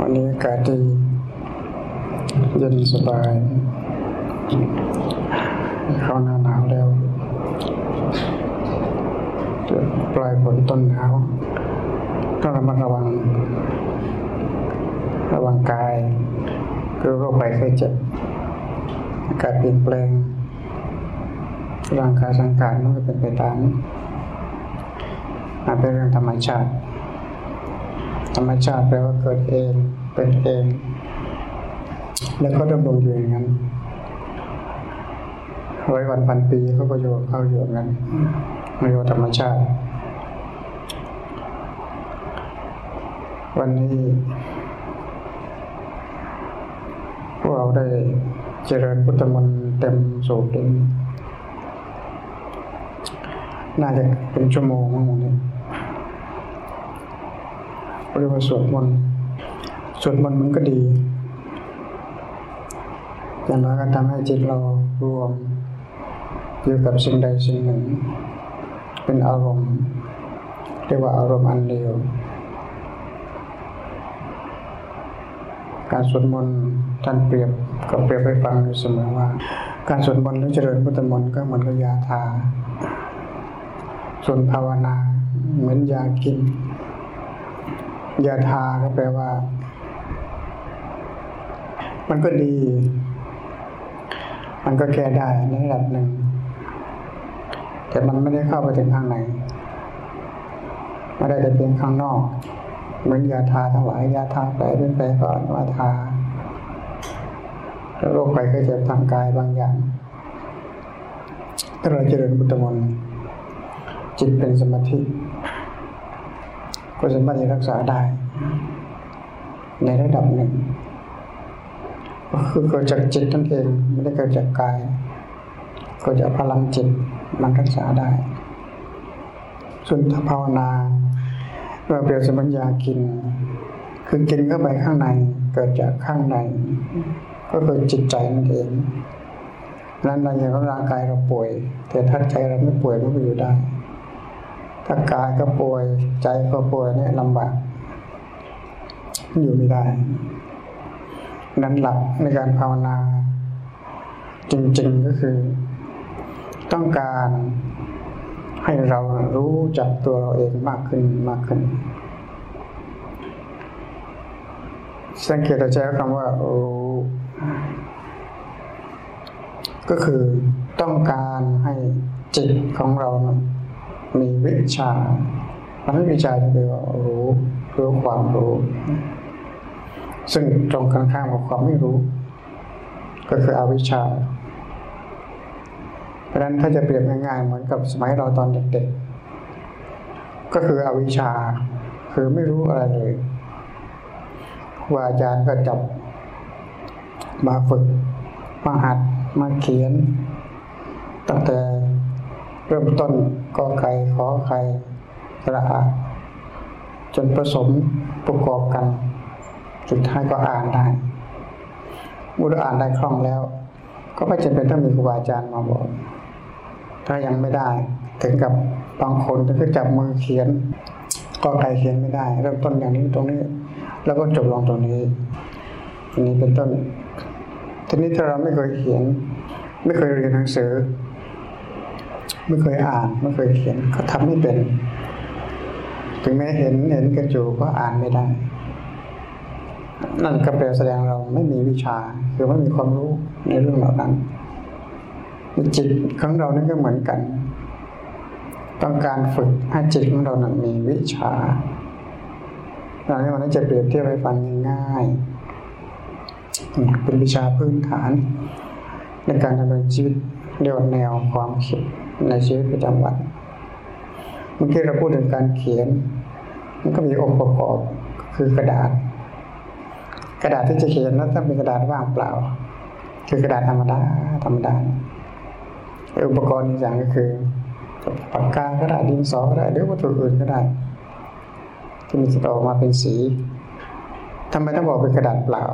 วันนี้อากาศดีเย็นสบายเข้าหน้าหนาวแล้วปลายฝนต้นหนาวต้องระมัดระวัง ระวังกาย คือโรคภัยไข้เจ็บอากาศเปลี่ยนแปลงร่างกายสังขารมันก็เป็นไปตามมันเป็นเรื่องธรรมชาติ ธรรมชาติแปลว่าเกิดเอง เป็นเอง แล้วก็ดำรงอยู่อย่างนั้นร้อยวันพันปีเขาก็อยู่เขาอยู่อย่างนั้นไม่ว่าธรรมชาติ วันนี้พวกเราได้เจริญพุทธมนต์เต็มสูบเต็มน่าจะเป็นชั่วโมงมั้งวันนี้เรียกว่าสวดมนต์ สวดมนต์มันก็ดีอย่างน้อยก็ทำให้จิตเรารวมอยู่กับสิ่งใดสิ่งหนึ่ง เป็นอารมณ์เรียกว่าอารมณ์อันเดียว การสวดมนต์ท่านเปรียบกับเปรียบไปฟังอยู่เสมอว่า การสวดมนต์หรือเจริญพุทธมนต์ก็เหมือนกับยาทา ส่วนภาวนาเหมือนยากินยาทาก็แปลว่า มันก็ดี มันก็แก้ได้ในระดับหนึ่ง แต่มันไม่ได้เข้าไปถึงข้างในไม่ได้แต่เพียงข้างนอก เหมือนยาทาทั้งหลายยาทาแผลเป็นแผลก่อนว่าทาโรคภัยไข้เจ็บทางกายบางอย่างถ้าเราเจริญบุตรมนต์จิตเป็นสมาธิก็สามารถรักษาได้ ในระดับหนึ่ง คือเกิดจากจิตนั่นเองไม่ได้เกิดจากกายเกิดจากพลังจิตมันรักษาได้ ส่วนถ้าภาวนาเราเปรียบเสมือนยากิน คือกินเข้าไปข้างในเกิดจากข้างใน ก็คือจิตใจนั่นเองนั้นเราอย่างร่างกายเราป่วย แต่ถ้าใจเราไม่ป่วยมันก็อยู่ได้ ถ้ากายก็ป่วย ใจก็ป่วยเนี่ยลำบากอยู่ไม่ได้ นั้นหลักในการภาวนา จริงๆก็คือ ต้องการให้เรารู้จักตัวเราเองมากขึ้นมากขึ้น สังเกตเราใช้คำว่ารู้ก็คือต้องการให้จิตของเรานะมีวิชามันไม่วิชาจะแปลว่ารู้รู้ความรู้ ซึ่งตรงกันข้ามกับความไม่รู้ ก็คืออวิชชา เพราะฉะนั้นถ้าจะเปรียบง่ายๆเหมือนกับสมัยเราตอนเด็กๆ ก็คืออวิชชา คือไม่รู้อะไรเลยครูอาจารย์ก็จับมาฝึก มาหัด มาเขียน ตั้งแต่เริ่มต้นกอไก่ขอไข่กระอาจนผสมประกอบกัน สุดท้ายก็อ่านได้เมื่ออ่านได้คล่องแล้ว ก็ไม่จำเป็นต้องมีครูบาอาจารย์มาบอก ถ้ายังไม่ได้ ถึงกับบางคนก็จับมือเขียน ก็ใครเขียนไม่ได้ เริ่มต้นอย่างนี้ตรงนี้ แล้วก็จบลงตรงนี้อันนี้เป็นต้นทีนี้ถ้าเราไม่เคยเขียน ไม่เคยเรียนหนังสือ ไม่เคยอ่านไม่เคยเขียนก็ทำไม่เป็น ถึงแม้เห็นเห็นกันอยู่ก็อ่านไม่ได้ นั่นก็แปลแสดงเราไม่มีวิชาคือไม่มีความรู้ในเรื่องเหล่านั้นจิตของเรานี่ก็เหมือนกัน ต้องการฝึกให้จิตของเรานั้นมีวิชาเราในวันนี้จะเปรียบเทียบให้ฟังง่ายๆเป็นวิชาพื้นฐาน ในการดำเนินชีวิตเรียกว่าแนวความคิดในชีวิตประจำวันเมื่อกี้เราพูดถึงการเขียน มันก็มีองค์ประกอบคือกระดาษ กระดาษที่จะเขียนนั้นต้องเป็นกระดาษว่างเปล่า คือกระดาษธรรมดาธรรมดาอุปกรณ์อีกอย่างก็คือปากกาก็ได้ดินสอก็ได้หรือวัตถุอื่นก็ได้ ที่มันจะออกมาเป็นสีทำไมต้องบอกเป็นกระดาษเปล่า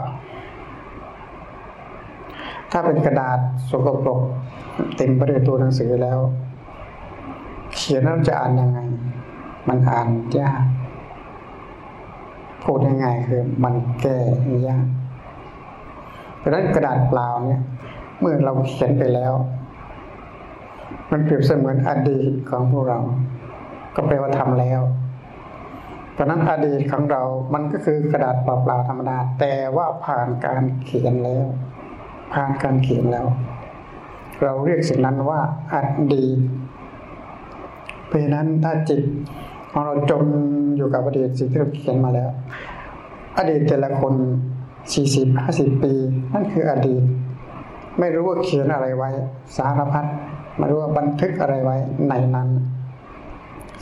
ถ้าเป็นกระดาษสกปรกเต็มไปด้วยตัวหนังสือแล้ว เขียนแล้วจะอ่านยังไง มันอ่านยาก พูดง่ายๆคือมันแก้ยากเพราะนั้นกระดาษเปล่าเนี่ย เมื่อเราเขียนไปแล้ว มันเปรียบเสมือนอดีตของพวกเรา ก็แปลว่าทำแล้วเพราะนั้นอดีตของเรา มันก็คือกระดาษเปล่าๆธรรมดา แต่ว่าผ่านการเขียนแล้ว ผ่านการเขียนแล้ว เราเรียกสิ่งนั้นว่าอดีตเพราะนั้นถ้าจิตของเราจม อยู่กับอดีตสิ่งที่เราเขียนมาแล้ว อดีตแต่ละคนสี่สิบห้าสิบปี นั่นคืออดีต ไม่รู้ว่าเขียนอะไรไว้ สารพัดไม่รู้ว่าบันทึกอะไรไว้ในนั้น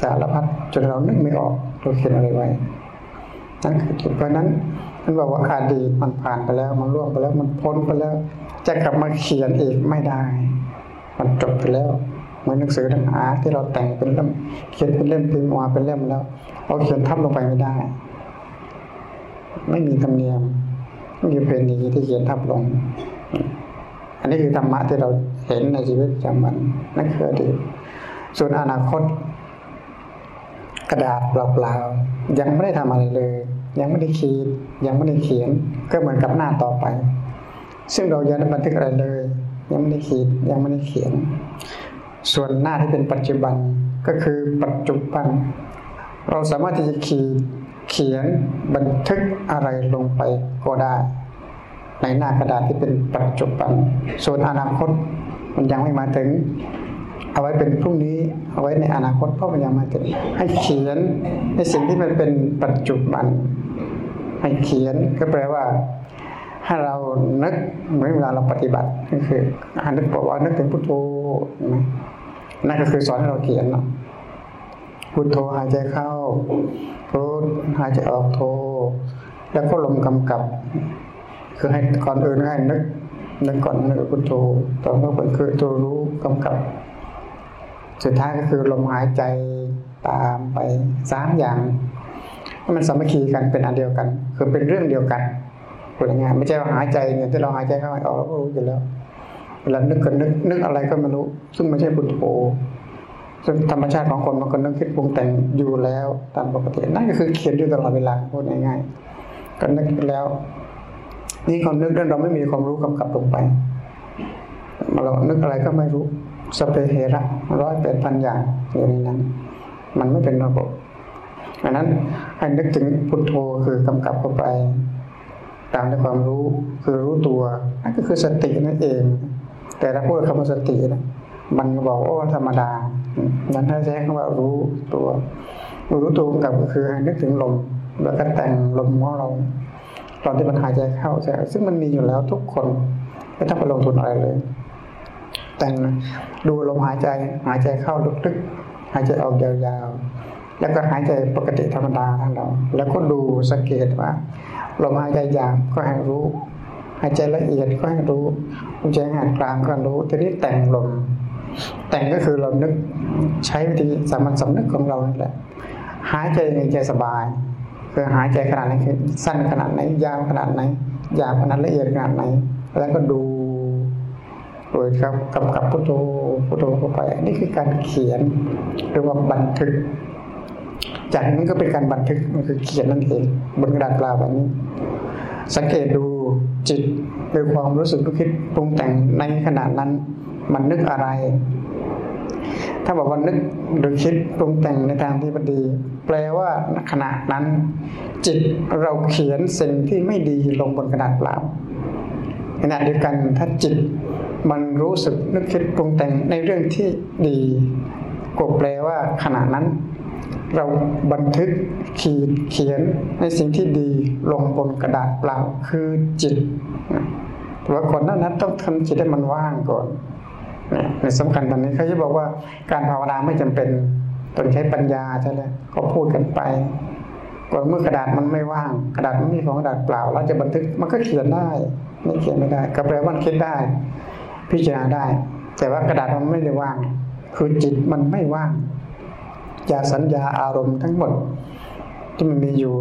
สารพัดจนเรานึกไม่ออกเราเขียนอะไรไว้นั่นคือจุดเพราะนั้นมันบอกว่าอดีตมันผ่านไปแล้ว มันล่วงไปแล้วมันพ้นไปแล้ว จะกลับมาเขียนอีกไม่ได้ มันจบไปแล้ว เหมือนหนังสือหนังหาที่เราแต่งเป็นเล่มเขียนเป็นเล่มพิมพ์ออกมาเป็นเล่มแล้วเราเขียนทับลงไปไม่ได้ ไม่มีธรรมเนียมไม่มีเพณีที่เขียนทับลง อันนี้คือธรรมะที่เราเห็นในชีวิตประจำวันนั่นคืออดีตส่วนอนาคต กระดาษเปล่าๆยังไม่ได้ทำอะไรเลย ยังไม่ได้ขีด ยังไม่ได้เขียน ก็เหมือนกับหน้าต่อไป ซึ่งเรายังไม่ได้บันทึกอะไรเลย ยังไม่ได้ขีดยังไม่ได้เขียน ส่วนหน้าที่เป็นปัจจุบันก็คือปัจจุบัน เราสามารถที่จะขีดเขียนบันทึกอะไรลงไปก็ได้ ในหน้ากระดาษที่เป็นปัจจุบัน ส่วนอนาคตมันยังไม่มาถึง เอาไว้เป็นพรุ่งนี้เอาไว้ในอนาคตเพราะมันยังมาถึง ให้เขียนในสิ่งที่มันเป็นปัจจุบันให้เขียนก็แปลว่า ให้เรานึกเหมือนเวลาเราปฏิบัติก็คืออ่านนึกบอกว่านึกถึงพุทโธนะนั่นก็คือสอนให้เราเขียนเนาะพุทโธหายใจเข้าพุทหายใจออกโธแล้วก็ลมกำกับ คือให้ก่อนอื่นให้นึกนึกก่อนนึกพุทโธต่อมาเป็นคือตัวรู้กำกับ สุดท้ายก็คือลมหายใจตามไปสามอย่างมันสามัคคีกันเป็นอันเดียวกัน คือเป็นเรื่องเดียวกัน พูดง่ายๆไม่ใช่ว่าหายใจเนี่ยที่เราหายใจเข้าออกเราก็รู้อยู่แล้วเวลานึกก็นึกนึกอะไรก็ไม่รู้ ซึ่งไม่ใช่พุทโธซึ่งธรรมชาติของคนมันก็นึกคิดปรุงแต่งอยู่แล้วตามปกตินั่นก็คือเขียนอยู่ตลอดเวลาพูดง่ายๆก็นึกแล้ว นี่ความนึกนั้นเราไม่มีความรู้กำกับลงไปเรานึกอะไรก็ไม่รู้สเปเฮระร้อยเป็นพันอย่างอยู่ในนั้น มันไม่เป็นระบบดังนั้นให้นึกถึงพุทโธคือกำกับเข้าไป ตามในความรู้คือรู้ตัวนั่นก็คือสตินั่นเอง แต่ถ้าพูดคำว่าสตินะมันบอกโอ้ธรรมดานั้นถ้าใช้คำว่ารู้ตัว รู้ตัวกับก็คือให้นึกถึงลมแล้วก็แต่งลมของเราตอนที่มันหายใจเข้าใช่ซึ่งมันมีอยู่แล้วทุกคนไม่ต้องไปลงทุนอะไรเลย แต่งดูลมหายใจหายใจเข้าลึกๆหายใจออกยาวๆ แล้วก็หายใจปกติธรรมดาทั้งเรา แล้วก็ดูสังเกตว่าลมหายใจยาวก็ให้รู้ หายใจละเอียดก็ให้รู้หายใจหายกลางก็รู้ทีนี้แต่งลม แต่งก็คือเรานึกใช้วิธีสามัญสำนึกของเราแหละหายใจในใจสบายคือหายใจขนาดไหนคือสั้นขนาดไหน ยาวขนาดไหนยาวขนาดละเอียดขนาดไหน แล้วก็ดูโดยครับกำกับพุทโธพุทโธเข้าไป นี่คือการเขียนหรือว่าบันทึก จากนั้นก็เป็นการบันทึกมันคือเขียนนั่นเองบนกระดาษเปล่าแบบนี้ สังเกตดูจิตโดยความรู้สึกนึกคิดปรุงแต่งในขณะนั้น มันนึกอะไร ถ้าบอกว่านึกหรือคิดปรุงแต่งในทางที่ดี แปลว่าขณะนั้น จิตเราเขียนสิ่งที่ไม่ดีลงบนกระดาษเปล่าขณะเดียวกันถ้าจิตมันรู้สึกนึกคิดปรุงแต่งในเรื่องที่ดีก็แปลว่าขณะนั้น เราบันทึกขีดเขียนในสิ่งที่ดีลงบนกระดาษเปล่าคือจิตแต่ว่าก่อนหน้านั้นต้องทำจิตให้มันว่างก่อนในสำคัญตอนนี้เขาจะบอกว่าการภาวนาไม่จำเป็นต้องใช้ปัญญาใช่ไหมก็พูดกันไป ก่อนเมื่อกระดาษมันไม่ว่าง กระดาษมันมีของกระดาษเปล่าเราจะบันทึกมันก็เขียนได้ ไม่เขียนไม่ได้ก็แปลว่ามันคิดได้ พิจารณาได้ แต่ว่ากระดาษมันไม่ได้ว่าง คือจิตมันไม่ว่าง จากสัญญาอารมณ์ทั้งหมด ที่มันมีอยู่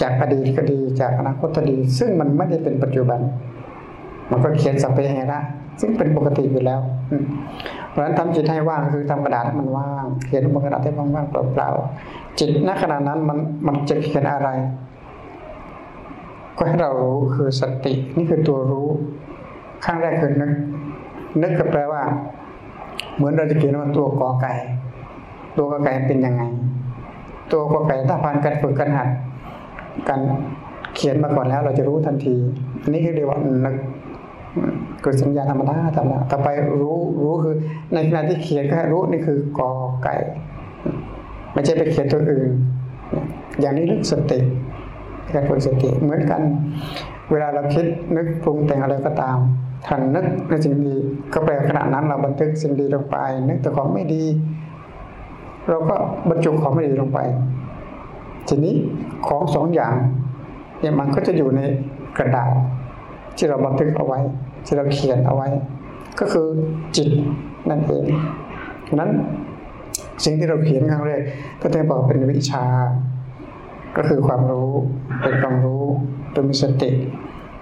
จากอดีตก็ดีจากอนาคตก็ดี ซึ่งมันไม่ได้เป็นปัจจุบัน มันก็เขียนสัพเพเหระซึ่งเป็นปกติอยู่แล้วเพราะฉะนั้นทำจิตให้ว่างคือทำกระดาษให้มันว่างเขียนบนกระดาษให้ว่างๆเปล่าๆจิตณขณะนั้นมันมันจะเขียนอะไร ก็ให้เรารู้คือสตินี่คือตัวรู้ขั้นแรกคือนึกนึกก็แปลว่า เหมือนเราจะเขียนว่าตัวกอไก่ ตัวกอไก่เป็นยังไง ตัวกอไก่ถ้าผ่านการฝึกการหัดการเขียนมาก่อนแล้ว เราจะรู้ทันที อันนี้คือเรียกว่านึกเกิดสัญญาธรรมดาธรรมดาต่อไปรู้รู้คือ ในขณะที่เขียนก็รู้นี่คือกอไก่ไม่ใช่ไปเขียนตัวอื่น อย่างนี้เรื่องสติการฝึกสติเหมือนกัน เวลาเราคิดนึกปรุงแต่งอะไรก็ตามทันนึกในสิ่งดีก็แปลขณะนั้นเราบันทึกสิ่งดีลงไป นึกแต่ของไม่ดี เราก็บรรจุของไม่ดีลงไป ทีนี้ของสองอย่างเนี่ยมันก็จะอยู่ในกระดาษ ที่เราบันทึกเอาไว้ ที่เราเขียนเอาไว้ ก็คือจิตนั่นเองนั้นสิ่งที่เราเขียนครั้งแรกก็จะบอกเป็นวิชา ก็คือความรู้เป็นความรู้โดยมีสติ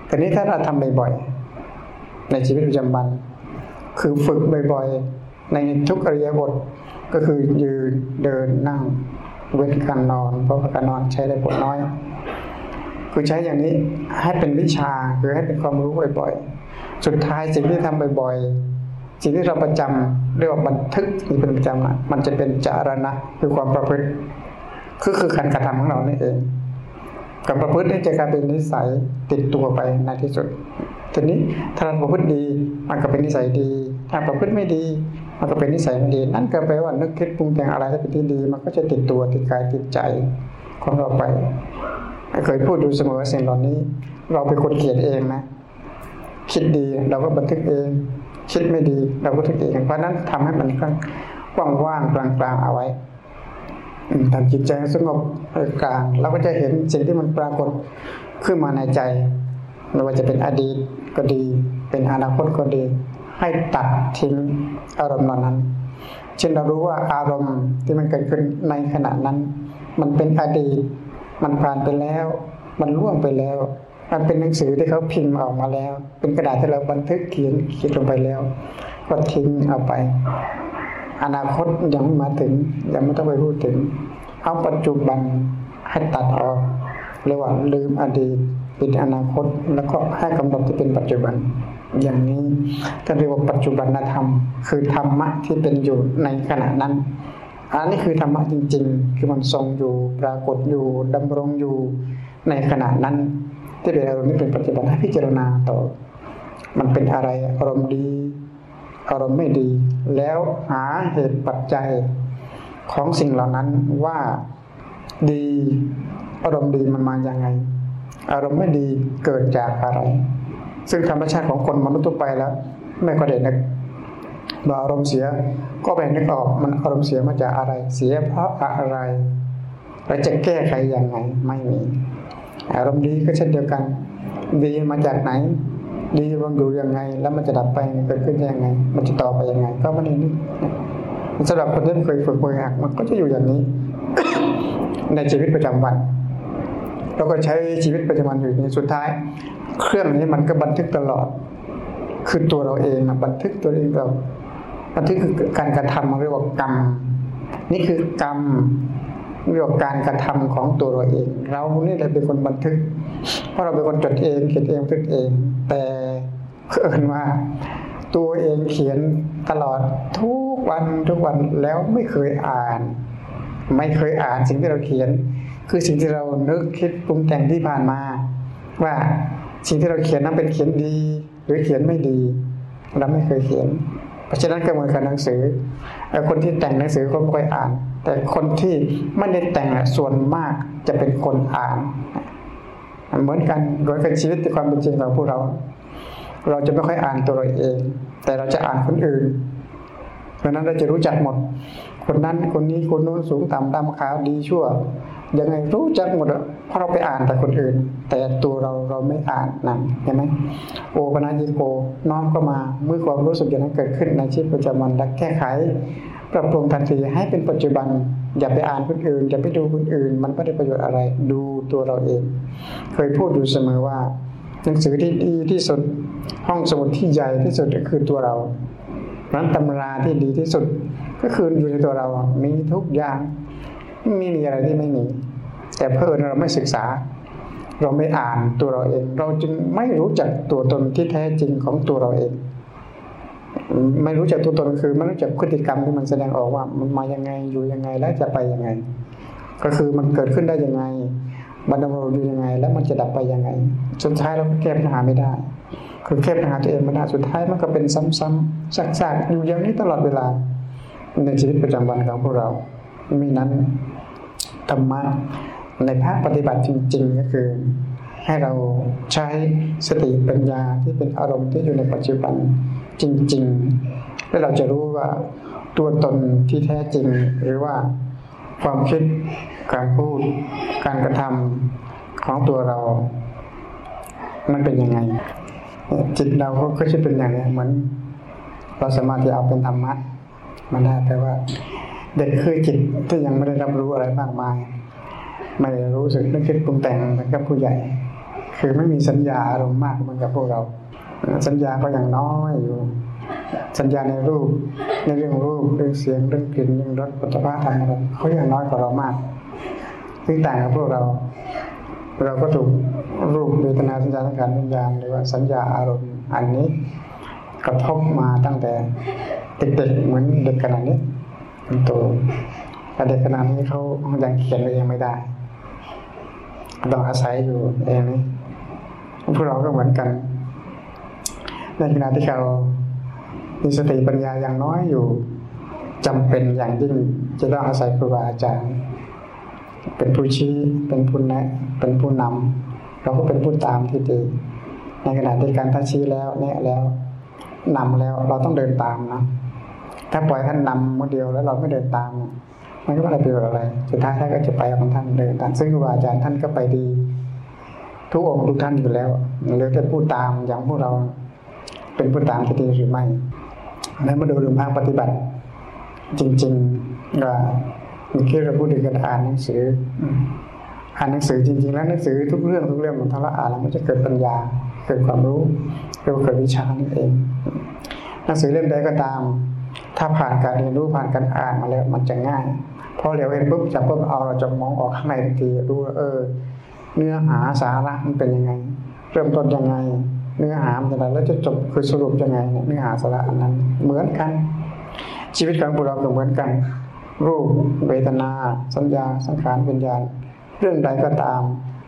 แต่นี้ถ้าเราทำบ่อยๆในชีวิตประจำวันคือฝึกบ่อยๆ ในทุกอริยบท ก็คือยืนเดินนั่ง เว้นการนอน เพราะว่าการนอนใช้ได้ผลน้อย คือใช้อย่างนี้ให้เป็นวิชาคือให้เป็นความรู้บ่อยๆ สุดท้ายสิ่งที่ทำบ่อยๆ สิ่งที่เราประจำเรียกว่าบันทึกที่เป็นประจำมันจะเป็นจารณะคือความประพฤติคือคือการกระทำของเรานี่เองการประพฤตินี่จะกลายเป็นนิสัยติดตัวไปในที่สุดทีนี้ถ้าเราประพฤติดีมันก็เป็นนิสัยดี ถ้าประพฤติไม่ดี มันก็เป็นนิสัยไม่ดี นั่นก็แปลว่านึกคิดปรุงแต่งอะไรที่เป็นที่ดี มันก็จะติดตัวติดกายติดใจของเราไปเคยพูดดูเสมอสิ่งเหล่านี้ เราเป็นคนเขียนเองนะ คิดดีเราก็บันทึกเอง คิดไม่ดีเราก็บันทึกเองเพราะนั้นทำให้มันกว่างๆกลางๆเอาไว้ทำจิตใจสงบกลางเราก็จะเห็นสิ่งที่มันปรากฏขึ้นมาในใจไม่ว่าจะเป็นอดีตก็ดี เป็นอนาคตก็ดี ให้ตัดทิ้งอารมณ์นั้น เช่นเรารู้ว่าอารมณ์ที่มันเกิดขึ้นในขณะนั้น มันเป็นอดีต มันผ่านไปแล้ว มันล่วงไปแล้ว มันเป็นหนังสือที่เขาพิมพ์ออกมาแล้ว เป็นกระดาษที่เราบันทึกเขียนเขียนลงไปแล้ว ก็ทิ้งเอาไป อนาคตยังไม่มาถึงยังไม่ต้องไปพูดถึง เอาปัจจุบันให้ตัดออกเรียกว่าลืมอดีตเป็นอนาคตแล้วก็ให้กำหนดที่เป็นปัจจุบัน อย่างนี้ก็เรียกว่าปัจจุบันธรรม คือธรรมะที่เป็นอยู่ในขณะนั้นอันนี้คือธรรมะจริง ๆ คือมันทรงอยู่ปรากฏอยู่ดำรงอยู่ในขณะนั้น ที่เป็นอารมณ์นี้เป็นปัจจุบันให้พิจารณาต่อ มันเป็นอะไรอารมณ์ดี อารมณ์ไม่ดี แล้วหาเหตุปัจจัยของสิ่งเหล่านั้นว่าดี อารมณ์ดีมันมาอย่างไง อารมณ์ไม่ดีเกิดจากอะไร ซึ่งธรรมชาติของคนมนุษย์ทั่วไปแล้ว ไม่ก็เด็นนึกเมื่ออารมณ์เสียก็แบ่งนึกออกมันอารมณ์เสียมาจากอะไร เสียเพราะอะไรเราจะแก้ไขอย่างไงไม่มี อารมณ์ดีก็เช่นเดียวกัน ดีมาจากไหน ดีมันอยู่ยังไง แล้วมันจะดับไปเกิดขึ้นยังไง มันจะต่อไปยังไง ก็ไม่ได้นึกสำหรับคนที่เคยฝึกมือหักมันก็จะอยู่อย่างนี้ ในชีวิตประจำวัน เราก็ใช้ชีวิตประจำวันอยู่ในสุดท้าย เครื่องนี้มันก็บันทึกตลอด คือตัวเราเองนะบันทึกตัวเองเราบันทึกคือการกระทำเรียกว่ากรรม นี่คือกรรมเรียกว่าการกระทำของตัวเราเอง เรานี่แหละเป็นคนบันทึก เพราะเราเป็นคนจดเองเขียนเองทึกเอง แต่เพื่อนว่า ตัวเองเขียนตลอดทุกวันทุกวันแล้วไม่เคยอ่าน ไม่เคยอ่านสิ่งที่เราเขียน คือสิ่งที่เรานึกคิดปรุงแต่งที่ผ่านมา ว่าสิ่งที่เราเขียนนั้นเป็นเขียนดี หรือเขียนไม่ดี เราไม่เคยเขียน เพราะฉะนั้นก็เหมือนกับหนังสือคนที่แต่งหนังสือก็ไม่ค่อยอ่าน แต่คนที่ไม่ได้แต่งส่วนมากจะเป็นคนอ่าน เหมือนกันโดยเป็นชีวิตที่ความเป็นจริงของพวกเรา เราจะไม่ค่อยอ่านตัวเราเอง แต่เราจะอ่านคนอื่นเพราะนั้นเราจะรู้จักหมด คนนั้นคนนี้คนโน้นสูงต่ำดำขาวดีชั่ว ยังไงรู้จักหมดเพราะเราไปอ่านแต่คนอื่น แต่ตัวเราเราไม่อ่านนั่นเห็นไหมโอปนายิโกน้อมก็มาเมื่อความรู้สึกอย่างนั้นเกิดขึ้นในชีวิตประจำวันและแก้ไข ปรับปรุงทันทีให้เป็นปัจจุบัน อย่าไปอ่านคนอื่น อย่าไปดูคนอื่น มันไม่ได้ประโยชน์อะไรดูตัวเราเอง เคยพูดอยู่เสมอว่า หนังสือที่ดีที่สุดห้องสมุดที่ใหญ่ที่สุดก็คือตัวเรานั้นตำราที่ดีที่สุด ก็คืออยู่ในตัวเรา มีทุกอย่าง ไม่มีอะไรที่ไม่มี แต่เพื่อนเราไม่ศึกษา เราไม่อ่านตัวเราเอง เราจึงไม่รู้จักตัวตนที่แท้จริงของตัวเราเอง ไม่รู้จักตัวตนคือไม่รู้จักพฤติกรรมที่มันแสดงออกว่ามันมายังไงอยู่ยังไงแล้วจะไปยังไง ก็คือมันเกิดขึ้นได้ยังไงมันดำรงอยู่ยังไง แล้วมันจะดับไปยังไงสุดท้ายเราแก้ปัญหาไม่ได้ คือแก้ปัญหาตัวเองไม่ได้สุดท้ายมันก็เป็นซ้ำๆซักๆอยู่อย่างนี้ตลอดเวลาในชีวิตประจำวันของพวกเรา มีนั้น ธรรมะในภาคปฏิบัติจริง ๆ ก็คือ ให้เราใช้สติปัญญาที่เป็นอารมณ์ที่อยู่ในปัจจุบันจริง ๆ แล้วเราจะรู้ว่าตัวตนที่แท้จริง หรือว่าความคิดการพูด การกระทำของตัวเรา มันเป็นยังไง จิตเราก็จะเป็นอย่างนี้เหมือน เราสามารถที่เอาเป็นธรรมะมันได้แต่ว่า เด็กคือจิตที่ยังไม่ได้รับรู้อะไรมากมาย ไม่รู้สึกนึกคิดปรุงแต่งเหมือนกับผู้ใหญ่ คือไม่มีสัญญาอารมณ์มากเหมือนกับพวกเรา สัญญาก็ยังน้อยอยู่ สัญญาในรูป ในเรื่องรูปเรื่องเสียงเรื่องกลิ่นเรื่องรสปัจจุบันธรรมอะไรเขายังน้อยกว่าเรามากซึ่งต่างกับพวกเรา เราก็ถูกรูปเวทนาสัญญาสังขารวิญญาณหรือว่าสัญญาอารมณ์อันนี้กระทบมาตั้งแต่เด็กๆเหมือนเด็กขนาดนี้ โตแต่เด็กขนาดนี้เขายังเขียนเองไม่ได้ต้องอาศัยอยู่เองนี่พวกเราก็เหมือนกันในขณะที่เรามีสติปัญญาอย่างน้อยอยู่จำเป็นอย่างยิ่งจะต้องอาศัยครูบาอาจารย์ เป็นผู้ชี้เป็นผู้แนะเป็นผู้นำเราก็เป็นผู้ตามที่ดีในขณะที่การท่าชี้แล้วแนะแล้วนำแล้วเราต้องเดินตามนะ ถ้าปล่อยท่านนำคนเดียวแล้วเราไม่เดินตาม มันก็ไม่ได้ประโยชน์อะไร สุดท้ายท่านก็จะไปของท่านเดินตามซึ่งครูบาอาจารย์ท่านก็ไปดี ทุกองค์ทุกท่านอยู่แล้วเหลือแต่ผู้ตามอย่างพวกเราเป็นผู้ตามที่ดีหรือไม่แล้วมาดูเรื่องภาคปฏิบัติ จริงๆก็เมื่อกี้เราพูดถึงการอ่านหนังสืออ่านหนังสือจริง ๆ แล้วหนังสือทุกเรื่องทุกเรื่องมันทั้งละอ่านแล้วมันจะเกิดปัญญาเกิดความรู้เรียกว่าเกิดวิชานั่นเอง หนังสือเล่มใดก็ตาม ถ้าผ่านการเรียนรู้ผ่านการอ่านมาแล้วมันจะง่ายพอเรียวเห็นปุ๊บจับปุ๊บเอาเราจะมองออกข้างในทันทีรู้เออ เนื้อหาสาระมันเป็นยังไง เริ่มต้นยังไง เนื้อหาเป็นอะไรแล้วจะจบคือสรุปยังไงเนื้อหาสาระอันนั้น เหมือนกัน ชีวิตของพวกเราก็เหมือนกัน รูปเวทนา สัญญาสังขารวิญญาณ เรื่องใดก็ตาม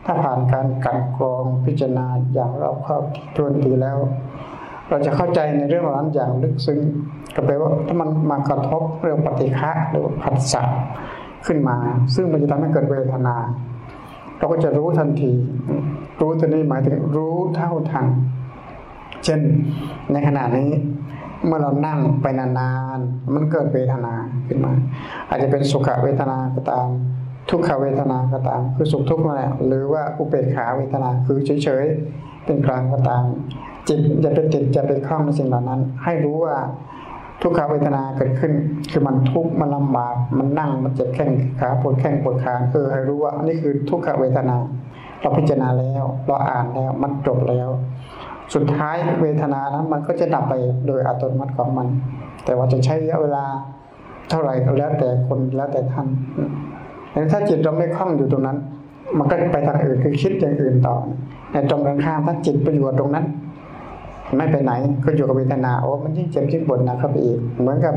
ถ้าผ่านการกันกรองพิจารณาอย่างรอบคอบทวนทีแล้ว เราจะเข้าใจในเรื่องเหล่านั้นอย่างลึกซึ้งก็แปลว่าถ้ามันมากระทบเรื่องปฏิฆะหรือผัสสะขึ้นมา ซึ่งมันจะทำให้เกิดเวทนา เราก็จะรู้ทันที รู้ตัวนี้หมายถึงรู้เท่าทัน เช่นในขณะนี้เมื่อเรานั่งไปนานๆ มันเกิดเวทนาขึ้นมา อาจจะเป็นสุขเวทนาก็ตาม ทุกขเวทนาก็ตาม คือสุขทุกข์นั่นแหละหรือว่าอุเบกขาเวทนาคือเฉยๆ เป็นกลางก็ตาม จิตจะไปติดจะไปคล้องในสิ่งเหล่านั้น ให้รู้ว่าทุกขเวทนาเกิดขึ้น คือมันทุกข์มันลำบากมันนั่งมันเจ็บแข้งขาปวดแข้งปวดขาเออให้รู้ว่านี่คือทุกขเวทนา เราพิจารณาแล้วเราอ่านแล้วมันจบแล้ว สุดท้ายเวทนานั้นมันก็จะดับไปโดยอัตโนมัติของมัน แต่ว่าจะใช้ระยะเวลาเท่าไหร่ก็แล้วแต่คนแล้วแต่ท่านแต่ถ้าจิตเราไม่คล่องอยู่ตรงนั้น มันก็ไปทางอื่นคือคิดอย่างอื่นต่อในตรงกันข้ามถ้าจิตไปอยู่ตรงนั้น ไม่ไปไหนก็อยู่กับเวทนาโอ้มันยิ่งเจ็บยิ่งปวดหนักเข้าไปอีก เหมือนกับ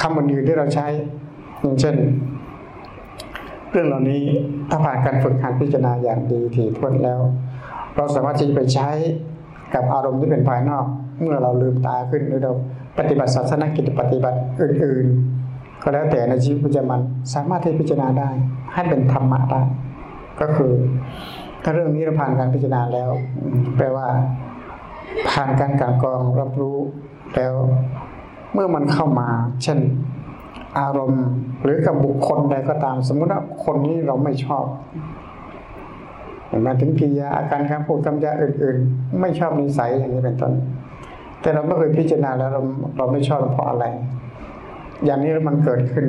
คำอื่นๆที่เราใช้อย่างเช่น เรื่องเหล่านี้ถ้าผ่านการฝึกหัดพิจารณาอย่างดีถี่ถ้วนแล้ว เราสามารถที่จะไปใช้กับอารมณ์ที่เป็นภายนอก เมื่อเราลืมตาขึ้นหรือเราปฏิบัติศาสนกิจปฏิบัติอื่น ๆ ก็แล้วแต่ในชีวิตประจำวันสามารถที่พิจารณาได้ ให้เป็นธรรมะได้ก็คือ ถ้าเรื่องนี้เราผ่านการพิจารณาแล้ว แปลว่า ผ่านการกลั่นกรองรับรู้แล้ว เมื่อมันเข้ามา เช่น อารมณ์หรือกับบุคคลใดก็ตาม สมมติว่าคนนี้เราไม่ชอบมาถึงกิริยาอาการการพูดคำยาอื่น ๆ ไม่ชอบนิสัยอย่างนี้เป็นต้นแต่เราไม่เคยพิจารณาแล้วเราเราไม่ชอบเพราะอะไร อย่างนี้แล้วมันเกิดขึ้น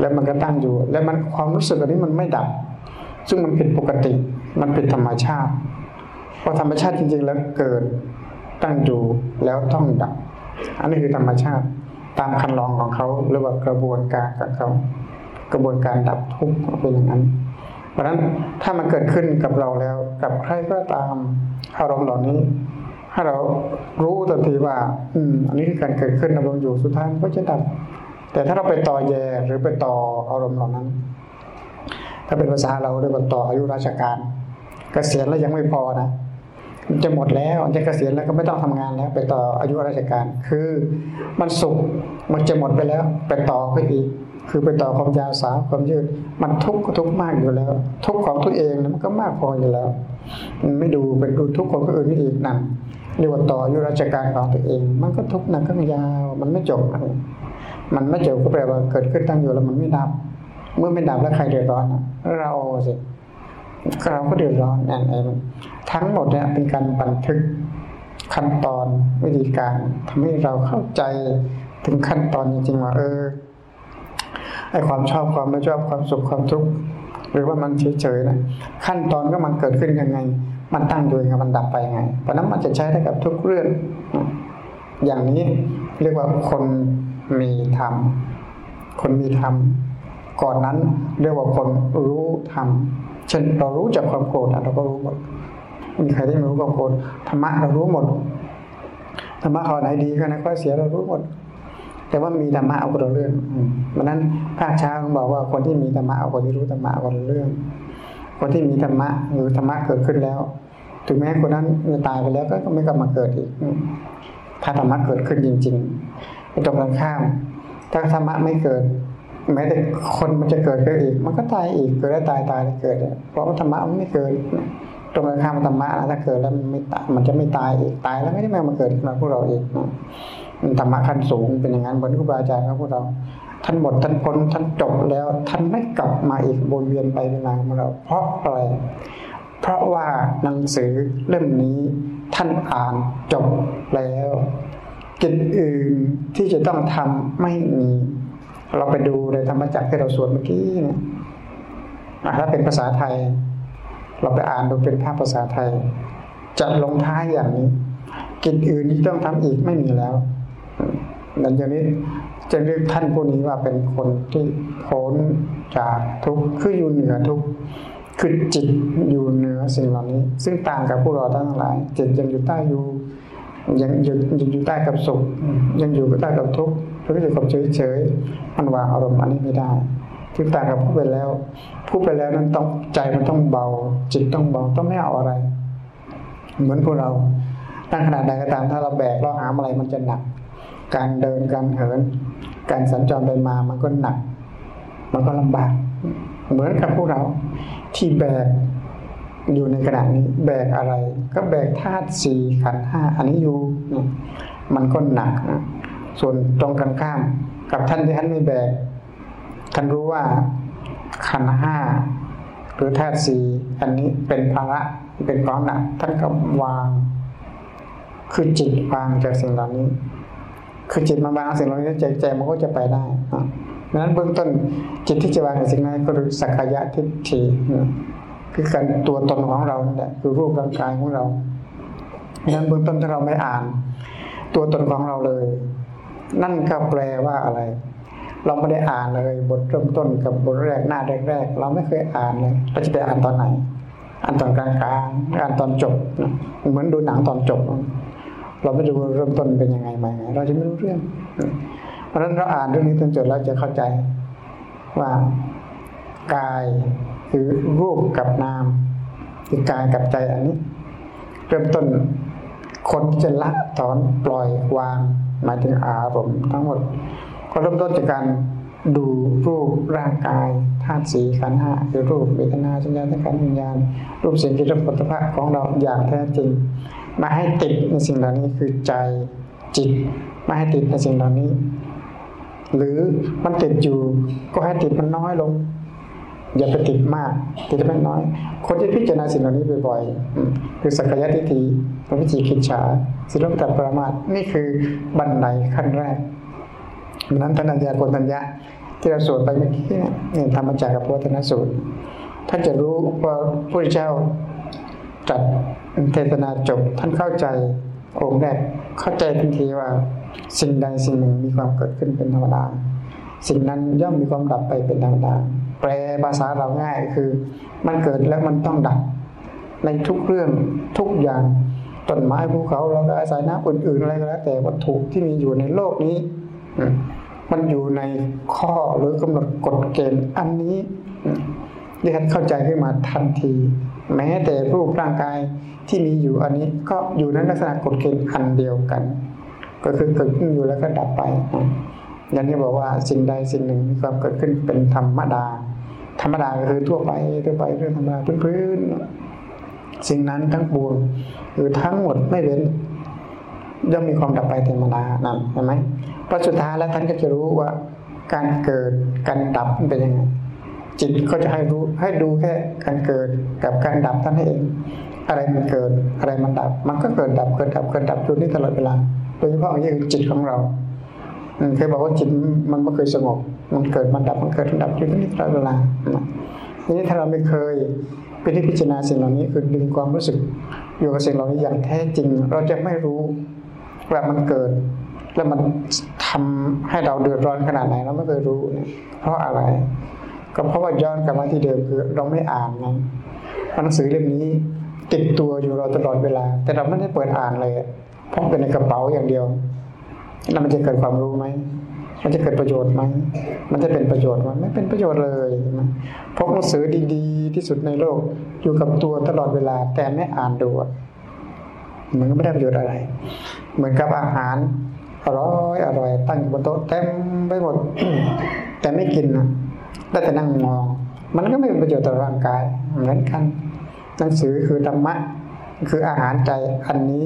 แล้วมันก็ตั้งอยู่ แล้วมันความรู้สึกอันนี้มันไม่ดับ ซึ่งมันผิดปกติ มันผิดธรรมชาติ ราะธรรมชาติจริง ๆ แล้วเกิดตั้งอยู่แล้วต้องดับ อันนี้คือธรรมชาติตามคันลองของเขาหรือว่ากระบวนการของเขากระบวนการดับทุกข์เป็นอย่างนั้น เพราะฉะนั้นถ้ามันเกิดขึ้นกับเราแล้วกับใครก็ตามอารมณ์เหล่านี้ให้เรารู้ทันทีว่า อืม อันนี้คือการเกิดขึ้นดำรงอยู่สุดท้ายก็จะดับ แต่ถ้าเราไปต่อแยหรือไปต่ออารมณ์เหล่านั้น ถ้าเป็นภาษาเราเรียกว่าต่ออายุราชการกเกษียณแล้วยังไม่พอนะ จะหมดแล้วจะเกษียณแล้วก็ไม่ต้องทำงานแล้ว ไปต่ออายุราชการ คือมันสุขมันจะหมดไปแล้ว ไปต่อไปอีก คือไปต่อความยาวสาวความยืด มันทุกข์ก็ทุกข์มากอยู่แล้ว ทุกข์ของตัวเองมันก็มากพออยู่แล้วมันไม่ดูเป็นดูทุกข์ของคนอื่นนี่อีกนั่นเรียกว่าต่ออายุราชการของตัวเอง มันก็ทุกข์หนักก็ยาว มันไม่จบมันไม่จบก็แปลว่าเกิดขึ้นตั้งอยู่แล้วมันไม่ดับ เมื่อไม่ดับแล้วใครเดือดร้อนเราสิ เราก็เดือดร้อนนั่นเองทั้งหมดเนี่ยเป็นการบันทึกขั้นตอนวิธีการทำให้เราเข้าใจถึงขั้นตอนจริงๆว่าเออไอความชอบความไม่ชอบความสุขความทุกข์หรือว่ามันเฉยๆนะขั้นตอนก็มันเกิดขึ้นยังไง มันตั้งอยู่ยังไงมันดับไปยังไง เพราะนั้นมันจะใช้ได้กับทุกเรื่อง อย่างนี้เรียกว่าคนมีธรรมคนมีธรรมก่อนนั้นเรียกว่าคนรู้ธรรม เช่นเรารู้จักความโกรธเราก็รู้หมดมีใครที่ไม่รู้ความโกรธธรรมะเรารู้หมดธรรมะข้อไหนดีข้อไหนข้อเสียเรารู้หมด แต่ว่ามีธรรมะเอาคนละเรื่องเพราะนั้นภาคช้าเขาบอกว่าคนที่มีธรรมะเอาคนที่รู้ธรรมะคนละเรื่อง คนที่มีธรรมะหรือธรรมะเกิดขึ้นแล้ว ถึงแม้คนนั้นจะตายไปแล้วก็ไม่กลับมาเกิดอีกถ้าธรรมะเกิดขึ้นจริงๆตรงกันข้ามถ้าธรรมะไม่เกิด แม้แต่คนมันจะเกิดขึ้นอีก มันก็ตายอีกเกิดแล้วตายตายแล้วเกิด เพราะธรรมะมันไม่เกิดตรงกันข้ามธรรมะถ้าเกิดแล้วมันไม่ตายมันจะไม่ตายอีกตายแล้วไม่ได้มาเกิดขึ้นมาพวกเราอีกธรรมะขั้นสูงเป็นอย่างนั้นบนครูบาอาจารย์ครับพวกเรา ท่านหมดท่านพ้นท่านจบแล้ว ท่านไม่กลับมาอีกวนเวียนไปเป็นนางของเรา เพราะอะไรเพราะว่าหนังสือเล่มนี้ท่านอ่านจบแล้วกิจอื่นที่จะต้องทำไม่มี เราไปดูในธรรมจักรที่เราสวดเมื่อกี้เนี่ยถ้าเป็นภาษาไทย เราไปอ่านดูเป็นภาพภาษาไทย จะลงท้ายอย่างนี้ กิจอื่นที่ต้องทำอีกไม่มีแล้วดังนี้จะเรียกท่านผู้นี้ว่าเป็นคนที่พ้นจากทุกข์คืออยู่เหนือทุกข์คือจิตอยู่เหนือสิ่งเหล่านี้ ซึ่งต่างกับพวกเราทั้งหลาย จิตยังอยู่ใต้อยู่ยังอยู่ยังอยู่ใต้กับสุข ยังอยู่ใต้กับทุกข์ หรืออยู่กับเฉยๆมันวางอารมณ์อันนี้ไม่ได้ที่ต่างกับพูดไปแล้ว พูดไปแล้วนั้นต้องใจมันต้องเบา จิตต้องเบาต้องไม่เอาอะไร เหมือนพวกเราตั้งขนาดใดก็ตามถ้าเราแบกเราหามอะไรมันจะหนัก การเดินการเหิน การสัญจรไปมามันก็หนัก มันก็ลำบาก เหมือนกับพวกเราที่แบกอยู่ในขณะนี้แบกอะไร ก็แบกธาตุสี่ขันห้าอันนี้อยู่มันก็หนักนะ ส่วนตรงกันข้าม กับท่านที่ท่านไม่แบกท่านรู้ว่าขันห้าหรือธาตุสีอันนี้เป็นภาระเป็นความหนักท่านก็วาง คือจิตวางจากสิ่งเหล่านี้ คือจิตมาวางสิ่งเหล่านี้ใจใจมันก็จะไปได้ดังนั้นเบื้องต้นจิตที่จะวางสิ่งนั้นก็คือสักกายทิฏฐิคือการตัวตนของเราเนี่ยคือรูปร่างกายของเราดังนั้นเบื้องต้นถ้าเราไม่อ่าน ตัวตนของเราเลย นั่นก็แปลว่าอะไร เราไม่ได้อ่านเลย บทเริ่มต้นกับบทแรกหน้าแรกๆเราไม่เคยอ่านเลยเราจะไปอ่านตอนไหนอ่านตอนกลางกลางอ่านตอนจบเหมือนดูหนังตอนจบ เราไม่ดูเริ่มต้นเป็นยังไงมาไงเราจะไม่รู้เรื่อง เพราะฉะนั้นเราอ่านเรื่องนี้จนจบเราจะเข้าใจว่ากายคือรูปกับนามคือกายกับใจอันนี้ เริ่มต้นคนจะละถอนปล่อยวาง หมายถึงอารมณ์ทั้งหมด ก็เริ่มต้นจากการดูรูปร่างกายธาตุสีขันห้าคือรูปเวทนาสัญญาสังขารวิญญาณ รูปเสียงกลิ่นรสผลิตภัณฑ์ของเราอย่างแท้จริงมาให้ติดในสิ่งเหล่านี้คือใจจิตมาให้ติดในสิ่งเหล่านี้ หรือมันติดอยู่ก็ให้ติดมันน้อยลง อย่าไปติดมากติดไม่น้อย คนที่พิจารณาสิ่งเหล่านี้บ่อยๆคือสักยะทิฏฐิพระวิจิกิจฉาสิลปตัดประมาทนี่คือบันไดขั้นแรกนั้นธนัญญาโกนัญญะที่เราสวดไปเมื่อกี้เนี่ยธรรมจักรกับพุทธนสูตรท่านจะรู้ว่าพระพุทธเจ้าจัดเทศนาจบ ท่านเข้าใจองค์แรกเข้าใจทันทีว่า สิ่งใดสิ่งหนึ่งมีความเกิดขึ้นเป็นธรรมดา สิ่งนั้นย่อมมีความดับไปเป็นธรรมดา แปลภาษาเราง่ายคือ มันเกิดแล้วมันต้องดับในทุกเรื่องทุกอย่างต้นไม้ภูเขาเราก็อาศัยน้ำอื่นๆอะไรก็แล้ว แต่วัตถุที่มีอยู่ในโลกนี้ มันอยู่ในข้อหรือกำหนดกฎเกณฑ์อันนี้ที่ท่านเข้าใจขึ้นมาทันที แม้แต่รูปร่างกายที่มีอยู่อันนี้ก็อยู่ในลักษณะกฎเกณฑ์อันเดียวกัน ก็คือเกิดขึ้นอยู่แล้วก็ดับไปอย่างที่บอกว่าสิ่งใดสิ่งหนึ่งมีความเกิดขึ้นเป็นธรรมดา ธรรมดาก็คือทั่วไปทั่วไปเรื่องธรรมดาพื้นๆสิ่งนั้นทั้งปวงคือทั้งหมดไม่เว้นย่อมมีความดับไปธรรมดานั่นเห็นไหมพอสุดท้ายแล้วท่านก็จะรู้ว่า การเกิดการดับเป็นยังไงจิตก็จะให้รู้ให้ดูแค่การเกิดกับการดับท่านเอง อะไรมันเกิดอะไรมันดับ มันก็เกิดดับเกิดดับเกิดดับอยู่นี่ตลอดเวลาโดยเฉพาะอย่างนี้คือจิตของเราเคยบอกว่าจิตมันไม่เคยสงบ มันเกิดมันดับมันเกิดมันดับอยู่นี่ตลอดเวลาทีนี้ถ้าเราไม่เคยไปที่พิจารณาสิ่งเหล่านี้คือดึงความรู้สึก อยู่กับสิ่งเหล่านี้อย่างแท้จริง เราจะไม่รู้ว่ามันเกิด แล้วมันทำให้เราเดือดร้อนขนาดไหนเราไม่เคยรู้ เพราะอะไร ก็เพราะว่าย้อนกลับมาที่เดิมคือเราไม่อ่านไงหนังสือเล่มนี้ติดตัวอยู่เราตลอดเวลา แต่เราไม่ได้เปิดอ่านเลยเพราะเป็นในกระเป๋าอย่างเดียว แล้วมันจะเกิดความรู้ไหม มันจะเกิดประโยชน์ไหมมันจะเป็นประโยชน์ไหมไม่เป็นประโยชน์เลยนะพกหนังสือดีๆ ที่สุดในโลกอยู่กับตัวตลอดเวลา แต่ไม่อ่านดูมันก็ไม่ได้ประโยชน์อะไร เหมือนกับอาหารอร่อยอร่อยตั้งบนโต๊ะเต็มไปหมด แต่ไม่กินนะได้แต่นั่งมอง มันก็ไม่เป็นประโยชน์ต่อร่างกาย เหมือนกัน หนังสือคือธรรมะ คืออาหารใจอันนี้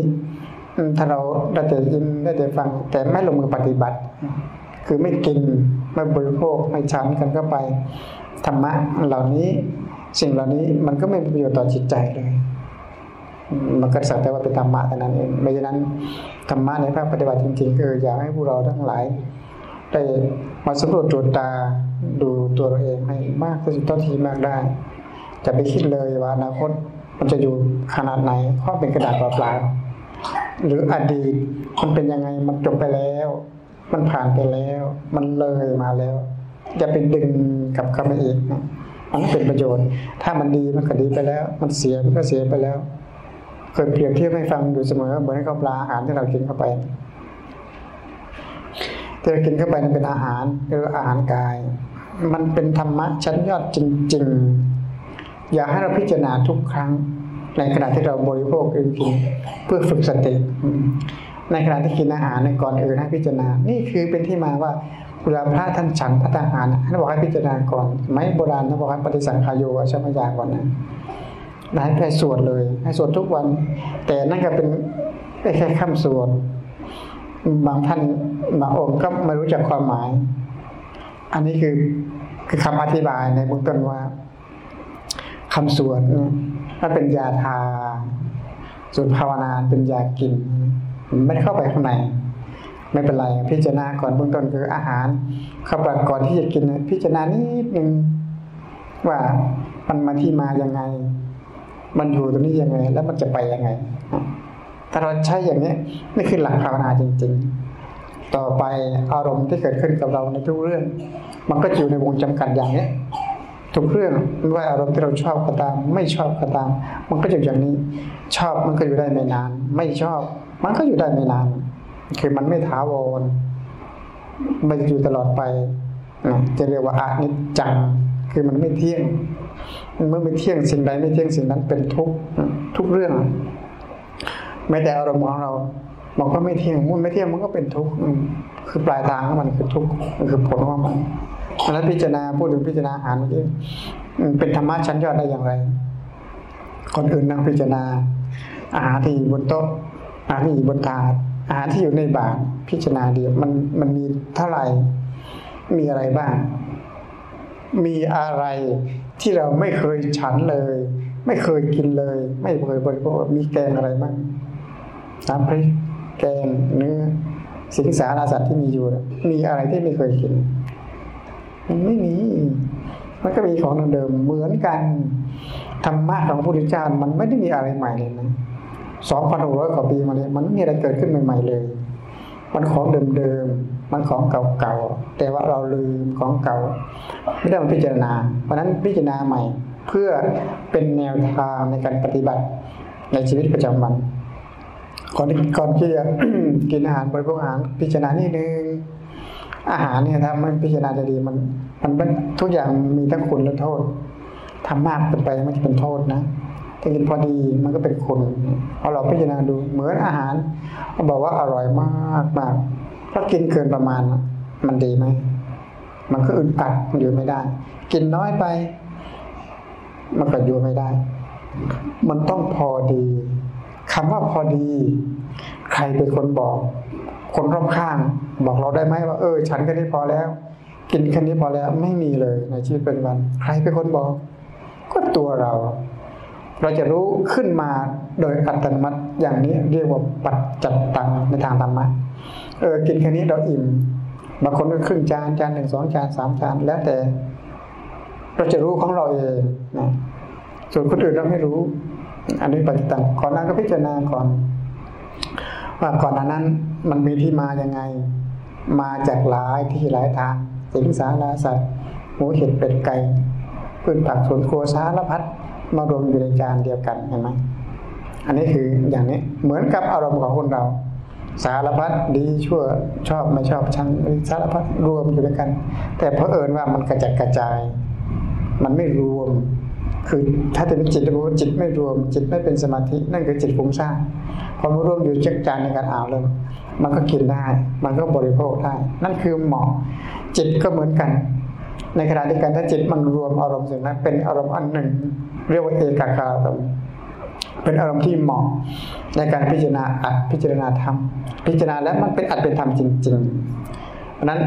ถ้าเราได้แต่ยินได้แต่ฟัง แต่ไม่ลงมือปฏิบัติ คือไม่กินไม่บริโภคไม่ฉันกันเข้าไปธรรมะเหล่านี้สิ่งเหล่านี้มันก็ไม่มีประโยชน์ต่อจิตใจเลย มันก็สักแต่ว่าเป็นธรรมะแต่นั้นเองไม่ฉะนั้นธรรมะในภาคปฏิบัติจริงๆคืออยากให้พวกเราทั้งหลายได้มาสำรวจตรวจตาดูตัวเราเองให้มากที่สุดเท่าที่มากได้ จะไปคิดเลยว่าอนาคตมันจะอยู่ขนาดไหนเพราะเป็นกระดาษเปล่าๆหรืออดีตมันเป็นยังไงมันจบไปแล้ว มันผ่านไปแล้ว มันเลยมาแล้ว จะเป็นดึงกับเข้ามาอีกนะมันเป็นประโยชน์ ถ้ามันดีมันก็ดีไปแล้ว มันเสียมันก็เสียไปแล้ว เคยเปรียบเทียบให้ฟังอยู่เสมอเหมือนกับปลาอาหารที่เรากินเข้าไปที่เรากินเข้าไปนั้นเป็นอาหารหรืออาหารกาย มันเป็นธรรมะชั้นยอดจริง ๆ อยากให้เราพิจารณาทุกครั้ง ในขณะที่เราบริโภคอื่นกินเพื่อฝึกสติ ในขณะที่กินอาหารในก่อนอื่นให้พิจารณา นี่คือเป็นที่มาว่าเวลาพระท่านฉันพระทหารท่านบอกให้พิจารณาก่อนไม่โบราณท่านบอกให้ปฏิสังขายโยชมยาก่อนนะให้ไปสวดเลย ให้สวดทุกวัน แต่นั่นก็เป็นแค่คำสวดบางท่านบางองค์ก็ไม่รู้จักความหมาย อันนี้คือคือคำอธิบายในเบื้องต้นว่าคำสวดถ้าเป็นยาทาส่วนภาวนาเป็นยากิน ไม่ได้เข้าไปข้างในไม่เป็นไรพิจารณาก่อนเบื้องต้นคืออาหารเข้าไปก่อนที่จะกินพิจารณานิดนึงว่ามันมาที่มายังไง มันอยู่ตรงนี้ยังไง แล้วมันจะไปยังไงถ้าเราใช้อย่างนี้นี่คือหลักภาวนาจริง ๆ ต่อไปอารมณ์ที่เกิดขึ้นกับเราในทุกเรื่อง มันก็อยู่ในวงจำกัดอย่างนี้ทุกเรื่องไม่ว่าอารมณ์ที่เราชอบก็ตาม ไม่ชอบก็ตาม มันก็อยู่อย่างนี้ ชอบมันก็อยู่ได้ไม่นาน ไม่ชอบ มันก็อยู่ได้ไม่นาน คือมันไม่ถาวรไม่อยู่ตลอดไปจะเรียกว่าอานิจจัง คือมันไม่เที่ยง เมื่อไม่เที่ยงสิ่งใดไม่เที่ยงสิ่งนั้นเป็นทุกทุกเรื่อง แม้แต่อารมณ์ของเรามันก็ไม่เที่ยงมันไม่เที่ยงมันก็เป็นทุกข์คือปลายทางของมันคือทุกข์คือผลของมันแล้วพิจารณาพูดถึงพิจารณาอาหารนี่เป็นธรรมะชั้นยอดได้อย่างไร คนอื่นนั่งพิจารณาอาหารที่บนโต๊ะ อาหารที่อยู่บนถาดอาหารที่อยู่ในบาตรพิจารณาเดียวมันมันมีเท่าไหร่มีอะไรบ้าง มีอะไรที่เราไม่เคยฉันเลย ไม่เคยกินเลย ไม่เคยบริโภคมีแกงอะไรบ้างน้ำพริกแกงเนื้อสิงสารสัตว์ที่มีอยู่ มีอะไรที่ไม่เคยกิน มันไม่มี มันก็มีของเดิมเหมือนกันธรรมะของพระพุทธเจ้ามันไม่ได้มีอะไรใหม่เลยนะ สองพันหกร้อยกว่าปีมาเลยมันไม่มีอะไรเกิดขึ้นใหม่ ๆเลย มันของเดิมๆมันของเก่าๆแต่ว่าเราลืมของเก่า ไม่ได้มาพิจารณา เพราะนั้นพิจารณาใหม่ เพื่อเป็นแนวทางในการปฏิบัติในชีวิตประจำวันก่อนก่อนที่จะกินอาหารบริโภคอาหารพิจารณานิดนึงอาหารเนี่ยถ้ามันพิจารณาจะดีมัน มันทุกอย่างมีทั้งคุณและโทษทำมากเกินไปมันจะเป็นโทษนะ ถ้ากินพอดีมันก็เป็นคุณพอเราพิจารณาดูเหมือนอาหารเขาบอกว่าอร่อยมากมากถ้ากินเกินประมาณมันดีไหมมันก็อึดอัดมันอยู่ไม่ได้ กินน้อยไป มันก็อยู่ไม่ได้ มันต้องพอดีคำว่าพอดี ใครเป็นคนบอก คนรอบข้าง บอกเราได้ไหมว่าเออ ฉันแค่นี้พอแล้ว กินแค่นี้พอแล้วไม่มีเลยในชีวิตเป็นวัน ใครเป็นคนบอก ก็ตัวเรา เราจะรู้ขึ้นมาโดยอัตโนมัติอย่างนี้เรียกว่าปัจจัตตังในทางธรรมะเออกินแค่นี้เราอิ่มบางคนก็ครึ่งจานจานหนึ่งสองจานสามจานแล้วแต่ เราจะรู้ของเราเองนะส่วนคนอื่นเราไม่รู้ อันนี้ปฏิตังก่อนนั้นก็พิจารณาก่อน ว่าก่อนนั้นมันมีที่มาอย่างไง มาจากหลายที่หลายทางสิงสาราสัตว์หมูเห็ดเป็ดไก่พืชผักสวนครัวสารพัด มารวมอยู่ในจานเดียวกันเห็นไหมอันนี้คืออย่างนี้เหมือนกับอารมณ์ของคนเรา สารพัดดีชั่วชอบไม่ชอบชังสารพัดรวมอยู่ด้วยกัน แต่เพราะเอิญว่ามันกระจัดกระจาย มันไม่รวม คือถ้าเป็นจิตรู้จิตไม่รวม จิตไม่เป็นสมาธินั่นคือจิตฟุ้งซ่านพอมารวมอยู่จักจานในการอ่านเลยมันก็กินได้ มันก็บริโภคได้ นั่นคือเหมาะจิตก็เหมือนกัน ในขณะเดียวกันถ้าจิตมันรวมอารมณ์สิ่งนั้นเป็นอารมณ์อันหนึ่ง เรียกว่าเอกาคารมเป็นอารมณ์ที่เหมาะในการพิจารณาอัดพิจารณาธรรม พิจารณาแล้วมันเป็นอัดเป็นธรรมจริงๆเพราะนั้น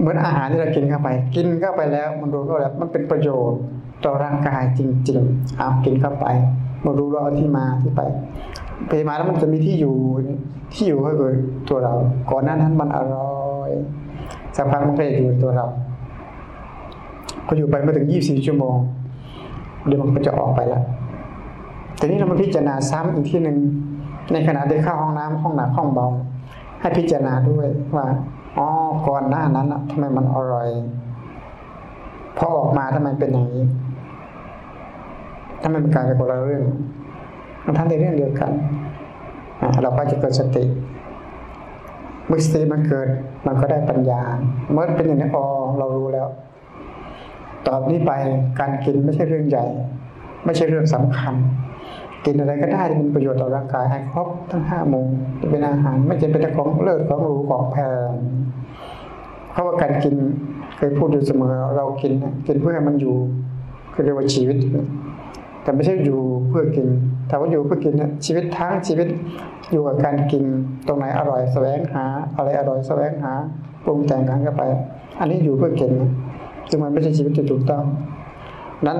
เหมือนอาหารที่เรากินเข้าไป กินเข้าไปแล้ว มันรู้เข้าแล้วมันเป็นประโยชน์ต่อร่างกายจริงๆเอากินเข้าไปมารู้เราที่มาที่ไปไปมาแล้วมันจะมีที่อยู่ที่อยู่ก็คือตัวเรา ก่อนหน้านั้นมันอร่อยสักพักมันก็จะอยู่ตัวเรา พออยู่ไปไม่ถึงยี่สี่ชั่วโมง เดี๋ยวมันก็จะออกไปแล้วทีนี้เรามาพิจารณาซ้ำอีกที่หนึ่งในขณะที่เข้าห้องน้ำห้องหนักห้องเบา ให้พิจารณาด้วยว่าอ๋อก่อนหน้านั้นทำไมมันอร่อยพอออกมาทำไมเป็นอย่างนี้ถ้ามันเป็นการเป็นคนละเรื่องมันทำในเรื่องเดียวกันเราก็จะเกิดสติเมื่อสติมันเกิดมันก็ได้ปัญญา เมื่อเป็นอย่างนี้อ๋อเรารู้แล้ว ต่อนี้ไปการกินไม่ใช่เรื่องใหญ่ ไม่ใช่เรื่องสำคัญ กินอะไรก็ได้ที่เป็นประโยชน์ต่อร่างกายให้ครบทั้งห้าโมงจะเป็นอาหารไม่ใช่เป็นของเลิศของหรูของแพงเพราะว่าการกินเคยพูดอยู่เสมอเรากินกินเพื่อให้มันอยู่คือเรียกว่าชีวิต แต่ไม่ใช่อยู่เพื่อกินแต่ว่าอยู่เพื่อกินชีวิตทั้งชีวิตอยู่กับการกินตรงไหนอร่อยแสวงหา อะไรอร่อยแสวงหาปรุงแต่งกันเข้าไป อันนี้อยู่เพื่อกิน จึงมันไม่ใช่ชีวิตที่ถูกต้องนั้น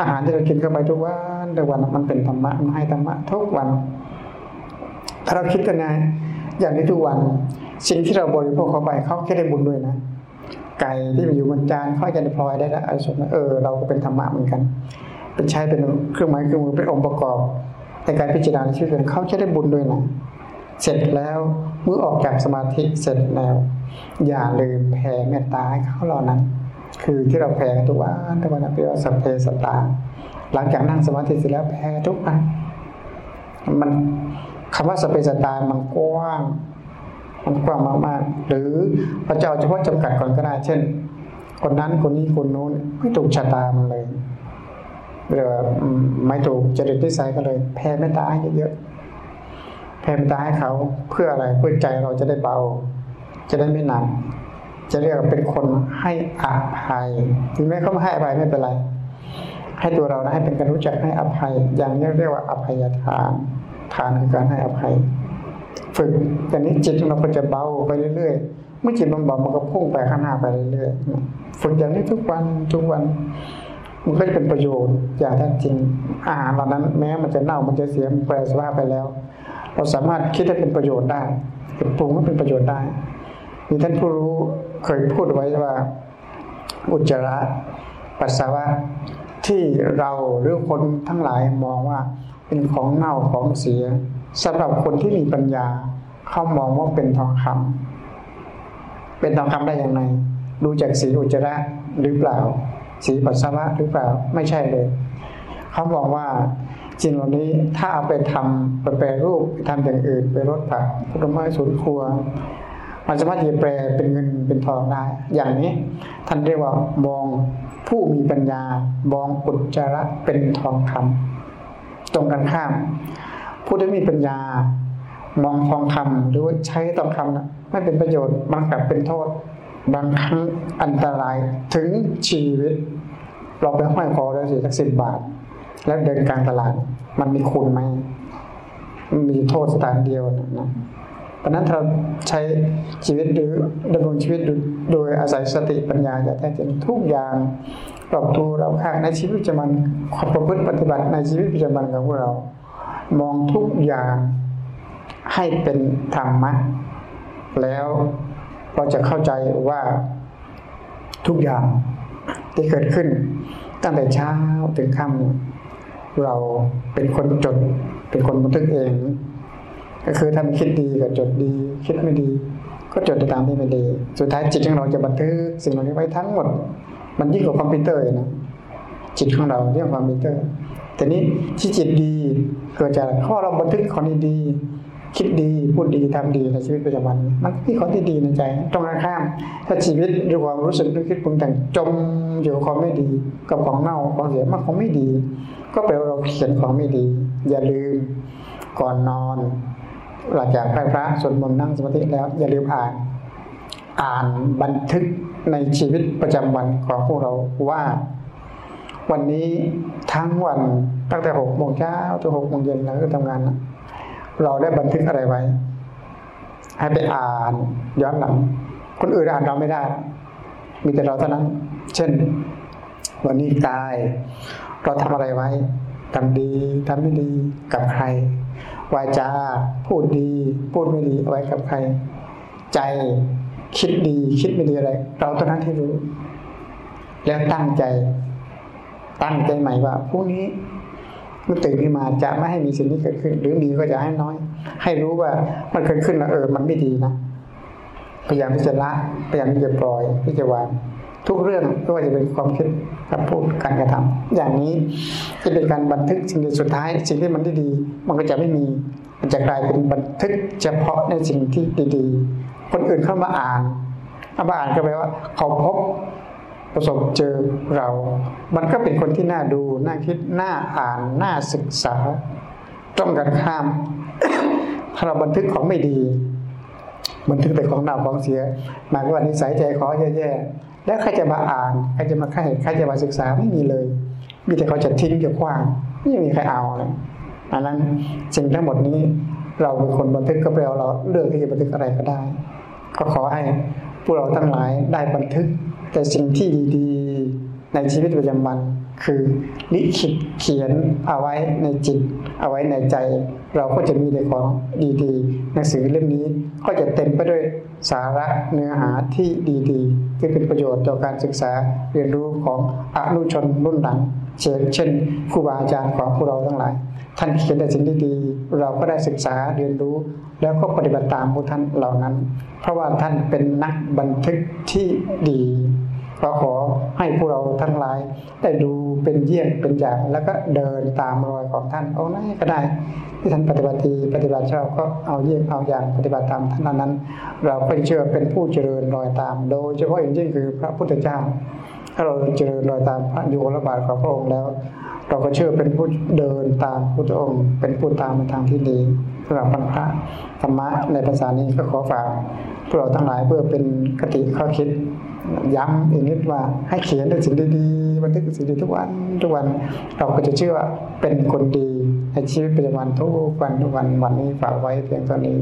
อาหารที่เรากินเข้าไปทุกวันทุกวันมันเป็นธรรมะมันให้ธรรมะทุกวัน ถ้าเราคิดกันไงอย่างนี้ทุกวัน สิ่งที่เราบริโภคเข้าไปเขาแค่ได้บุญด้วยนะ ไก่ที่มันอยู่บนจานเขาจะได้พลอยได้ละไอ้สมเออเราก็เป็นธรรมะเหมือนกัน เป็นใช้เป็นเครื่องหมายเครื่องมือเป็นองค์ประกอบในการพิจารณาชีวิตเขาจะได้บุญด้วยนะเสร็จแล้วเมื่อออกจากสมาธิเสร็จแล้ว อย่าลืมแผ่เมตตาให้เขาเหล่านั้น คือที่เราแผ่ทุกวันทุกวันเรียกว่าสัพเพสตาหลังจากนั่งสมาธิเสร็จแล้วแผ่ทุกวันมันคำว่าสัพเพสตามันกว้างมันกว้างมากๆ หรือพระเจ้าเฉพาะจำกัดก่อนก็ได้เช่น คนนั้นคนนี้คนโน้นไม่ถูกชะตามันเลยหรือไม่ถูกจริตนิสัยก็เลยแผ่เมตตาให้เยอะๆแผ่เมตตาให้เขาเพื่ออะไรเพื่อใจเราจะได้เบา จะได้ไม่หนัก จะเรียกเป็นคนให้อภัย ถึงแม้เขาไม่ให้อภัยไม่เป็นไร ให้ตัวเรานะให้เป็นการรู้จักให้อภัย อย่างนี้เรียกว่าอภัยทาน ทานคือการให้อภัย ฝึกอย่างนี้จิตของเราก็จะเบาไปเรื่อยๆ เมื่อจิตมันเบามันก็พุ่งไปข้างหน้าไปเรื่อยๆ ฝึกอย่างนี้ทุกวันทุกวัน มันก็จะเป็นประโยชน์อย่างแท้จริง อาหารเหล่านั้น แม้มันจะเน่ามันจะเสียแปรสภาพไปแล้ว เราสามารถคิดให้เป็นประโยชน์ได้ปรุงให้เป็นประโยชน์ได้มีท่านผู้รู้ เคยพูดไว้ว่า อุจจาระปัสสาวะที่เราหรือคนทั้งหลายมองว่าเป็นของเน่าของเสียสำหรับคนที่มีปัญญา เขามองว่าเป็นทองคำเป็นทองคำได้อย่างไรดูจากสีอุจจาระหรือเปล่า สีปัสสาวะหรือเปล่าไม่ใช่เลย เขาบอกว่าสิ่งเหล่านี้ถ้าเอาไปทำไปแปรรูปไปทำอย่างอื่น ไปรดผักผลไม้สวนครัว มันสามารถจะแปลเป็นเงินเป็นทองได้ อย่างนี้ท่านเรียกว่ามองผู้มีปัญญามองอุจจาระเป็นทองคำตรงกันข้าม ผู้ที่มีปัญญามองทองคำหรือว่าใช้ทองคำนะไม่เป็นประโยชน์มันกลับเป็นโทษ บางครั้งอันตรายถึงชีวิต เราไปห้อยคอได้สิสักสิบบาท แล้วเดินกลางตลาด มันมีคุณไหมมีโทษสถานเดียวนะ เพราะนั้นเราใช้ชีวิตหรือดำรงชีวิตโดยอาศัยสติปัญญาจะแท้จริงทุกอย่างปรับตัวเราข้างในชีวิตประจำวันความประพฤติปฏิบัติในชีวิตประจำวันของพวกเรา มองทุกอย่างให้เป็นธรรมะ แล้วเราจะเข้าใจว่าทุกอย่างที่เกิดขึ้น ตั้งแต่เช้าถึงค่ำเราเป็นคนจด เป็นคนบันทึกเอง ก็คือถ้ามันคิดดีก็จดดี คิดไม่ดี ก็จดไปตามที่ไม่ดี สุดท้ายจิตของเราจะบันทึกสิ่งเหล่านี้ไว้ทั้งหมด มันยิ่งกว่าคอมพิวเตอร์นะจิตของเราเรียกคอมพิวเตอร์ แต่นี้ที่จิตดีเกิดจากข้อเราบันทึกของดีคิดดีพูดดีทำดีในชีวิตประจำวัน มันมีของที่ดีในใจตรงกันข้าม ถ้าชีวิตด้วยความรู้สึกนึกคิดปรุงแต่งจมอยู่กับความไม่ดี กับของเน่าของเสียมันของไม่ดี ก็แปลว่าเราเขียนของไม่ดี อย่าลืมก่อนนอน หลังจากไหว้พระสวดมนต์นั่งสมาธิแล้วอย่าลืมอ่าน อ่านบันทึกในชีวิตประจำวันของพวกเราว่า วันนี้ทั้งวันตั้งแต่หกโมงเช้าถึงหกโมงเย็นเราก็ทำงานนะเราได้บันทึกอะไรไว้ ให้ไปอ่านย้อนหลัง คนอื่นอ่านเราไม่ได้ มีแต่เราเท่านั้น เช่น วันนี้กาย เราทำอะไรไว้ทำดีทำไม่ดีกับใคร วาจา พูดดี พูดไม่ดีไว้กับใคร ใจคิดดีคิดไม่ดีอะไร เราเท่านั้นที่รู้ แล้วตั้งใจ ตั้งใจใหม่ว่าพรุ่งนี้เมื่อตื่นขึ้นมาจะไม่ให้มีสิ่งนี้เกิดขึ้น หรือมีก็จะให้น้อย ให้รู้ว่ามันเกิดขึ้นแล้วเออมันไม่ดีนะพยายามที่จะละพยายามที่จะปล่อยที่จะวาง ทุกเรื่องไม่ว่าจะเป็นความคิดคำพูดการกระทำอย่างนี้จะเป็นการบันทึกสิ่งที่สุดท้าย สิ่งที่มันที่ดีมันก็จะไม่มี มันจะกลายเป็นบันทึกเฉพาะในสิ่งที่ดีๆ คนอื่นเข้ามาอ่านเอามาอ่านก็แปลว่า เขาพบประสบเจอเรา มันก็เป็นคนที่น่าดู น่าคิด น่าอ่าน น่าศึกษา ต้องกันข้าม ถ้าเราบันทึกของไม่ดี บันทึกแต่ของเน่าของเสียหมายว่านิสัยใจคอแย่ๆ แล้วใครจะมาอ่านใครจะมาใครใครจะมาศึกษาไม่มีเลย มีแต่เขาจะทิ้งจะคว้างไม่มีใครเอาเลยอันนั้นสิ่งทั้งหมดนี้เราเป็นคนบันทึกก็แปลว่าเราเลือกที่จะบันทึกอะไรก็ได้ ก็ขอให้พวกเราทั้งหลายได้บันทึก แต่สิ่งที่ดีๆ ในชีวิตประจำวัน คือลิขิตเขียนเอาไว้ในจิต เอาไว้ในใจ เราก็จะมีแต่ของดีๆ หนังสือเล่มนี้ก็จะเต็มไปด้วย สาระเนื้อหาที่ดีๆที่เป็นประโยชน์ต่อการศึกษาเรียนรู้ของอนุชนรุ่นหลังเช่นเช่นครูบาอาจารย์ของพวกเราทั้งหลาย ท่านเขียนแต่สิ่งดีๆเราก็ได้ศึกษาเรียนรู้ แล้วก็ปฏิบัติตามพวกท่านเหล่านั้น เพราะว่าท่านเป็นนักบันทึกที่ดี ก็ขอให้พวกเราทั้งหลายได้ดูเป็นเยี่ยงเป็นอย่างแล้วก็เดินตามรอยของท่านเอาไหนก็ได้ ที่ท่านปฏิบัติดีปฏิบัติชอบก็เอาเยี่ยงเอาอย่างปฏิบัติตามท่านนั้น เราก็เชื่อเป็นผู้เจริญรอยตาม โดยเฉพาะอย่างยิ่งคือพระพุทธเจ้า ถ้าเราเจริญรอยตามพระยุคลบาทของพระองค์แล้ว เราก็เชื่อเป็นผู้เดินตามพุทธองค์ เป็นผู้ตามในทางที่ดีสำหรับพระธรรมะในภาษานี้ก็ขอฝากพวกเราทั้งหลายเพื่อเป็นคติข้อคิด ย้ำอีกนิดว่าให้เขียนแต่สิ่งดีๆบันทึกสิ่งดีทุกวันทุกวัน เราก็จะเชื่อเป็นคนดีในชีวิตประจำวันทุกวันทุกวันวันนี้ฝากไว้เพียงเท่านี้